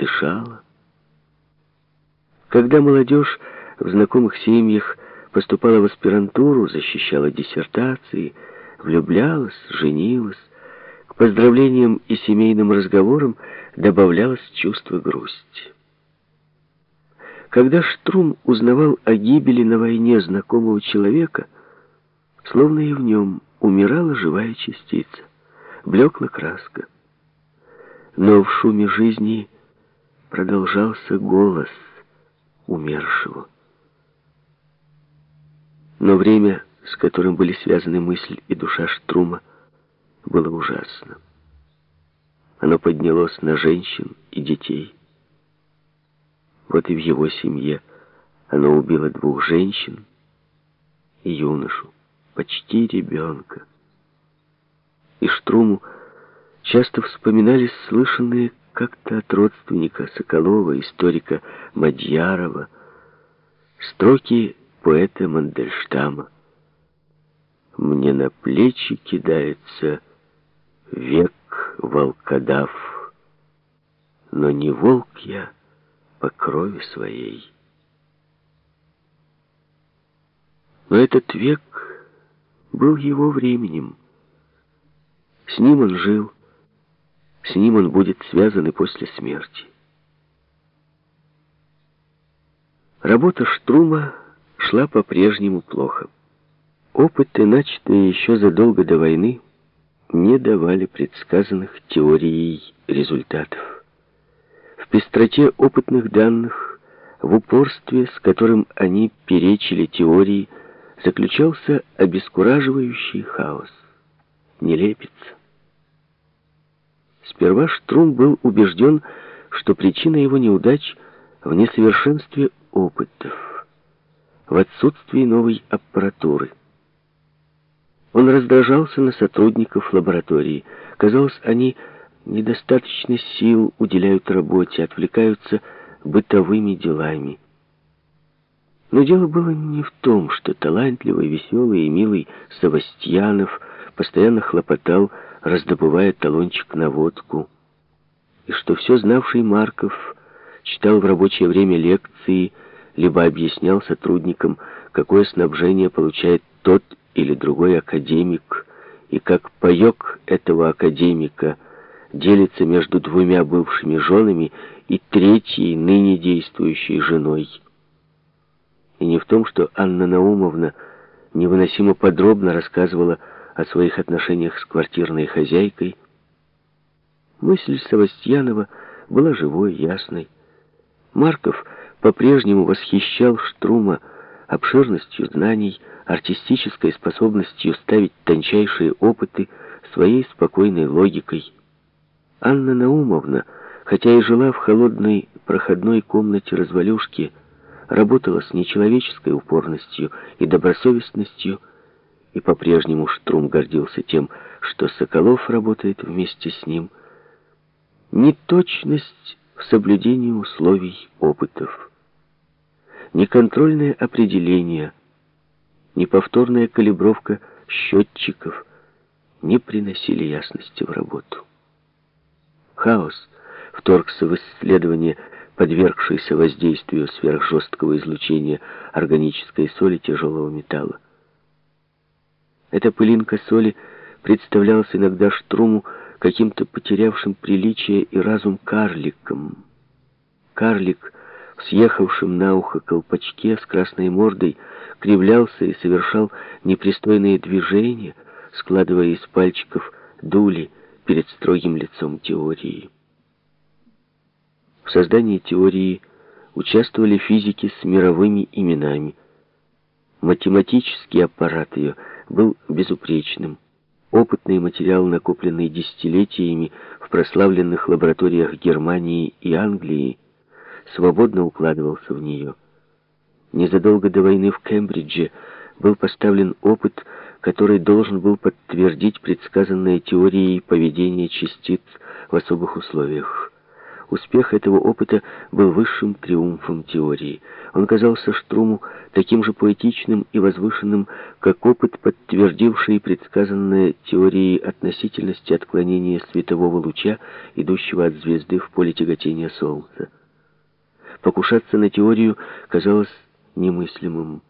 дышала. Когда молодежь в знакомых семьях поступала в аспирантуру, защищала диссертации, влюблялась, женилась, к поздравлениям и семейным разговорам добавлялось чувство грусти. Когда Штрум узнавал о гибели на войне знакомого человека, словно и в нем умирала живая частица, блекла краска. Но в шуме жизни продолжался голос умершего. Но время, с которым были связаны мысль и душа Штрума, было ужасно. Оно поднялось на женщин и детей. Вот и в его семье оно убило двух женщин и юношу, почти ребенка. И Штруму часто вспоминались слышанные как-то от родственника Соколова, историка Мадьярова, строки поэта Мандельштама. Мне на плечи кидается век волкодав, но не волк я по крови своей. Но этот век был его временем. С ним он жил, с ним он будет связан и после смерти. Работа Штрума шла по-прежнему плохо. Опыты, начатые еще задолго до войны, не давали предсказанных теорией результатов. В пестроте опытных данных, в упорстве, с которым они перечили теории, заключался обескураживающий хаос, нелепица. Сперва Штрум был убежден, что причина его неудач в несовершенстве опытов в отсутствии новой аппаратуры. Он раздражался на сотрудников лаборатории. Казалось, они недостаточно сил уделяют работе, отвлекаются бытовыми делами. Но дело было не в том, что талантливый, веселый и милый Савастьянов постоянно хлопотал, раздобывая талончик на водку, и что все знавший Марков читал в рабочее время лекции, либо объяснял сотрудникам, какое снабжение получает тот или другой академик, и как паек этого академика делится между двумя бывшими женами и третьей, ныне действующей женой. И не в том, что Анна Наумовна невыносимо подробно рассказывала о своих отношениях с квартирной хозяйкой. Мысль Савастьянова была живой, ясной. Марков по-прежнему восхищал Штрума обширностью знаний, артистической способностью ставить тончайшие опыты, своей спокойной логикой. Анна Наумовна, хотя и жила в холодной проходной комнате развалюшки, работала с нечеловеческой упорностью и добросовестностью, и по-прежнему Штрум гордился тем, что Соколов работает вместе с ним. Неточность в соблюдении условий опытов ни контрольное определение, ни повторная калибровка счетчиков не приносили ясности в работу. Хаос вторгся в исследование подвергшейся воздействию сверхжесткого излучения органической соли тяжелого металла. Эта пылинка соли представлялась иногда Штруму каким-то потерявшим приличие и разум карликом. Карлик — съехавшем на ухо колпачке с красной мордой, кривлялся и совершал непристойные движения, складывая из пальчиков дули перед строгим лицом теории. В создании теории участвовали физики с мировыми именами. Математический аппарат ее был безупречным. Опытный материал, накопленный десятилетиями в прославленных лабораториях Германии и Англии, свободно укладывался в нее. Незадолго до войны в Кембридже был поставлен опыт, который должен был подтвердить предсказанные теорией поведения частиц в особых условиях. Успех этого опыта был высшим триумфом теории. Он казался Штруму таким же поэтичным и возвышенным, как опыт, подтвердивший предсказанное теорией относительности отклонения светового луча, идущего от звезды в поле тяготения Солнца. Покушаться на теорию казалось немыслимым.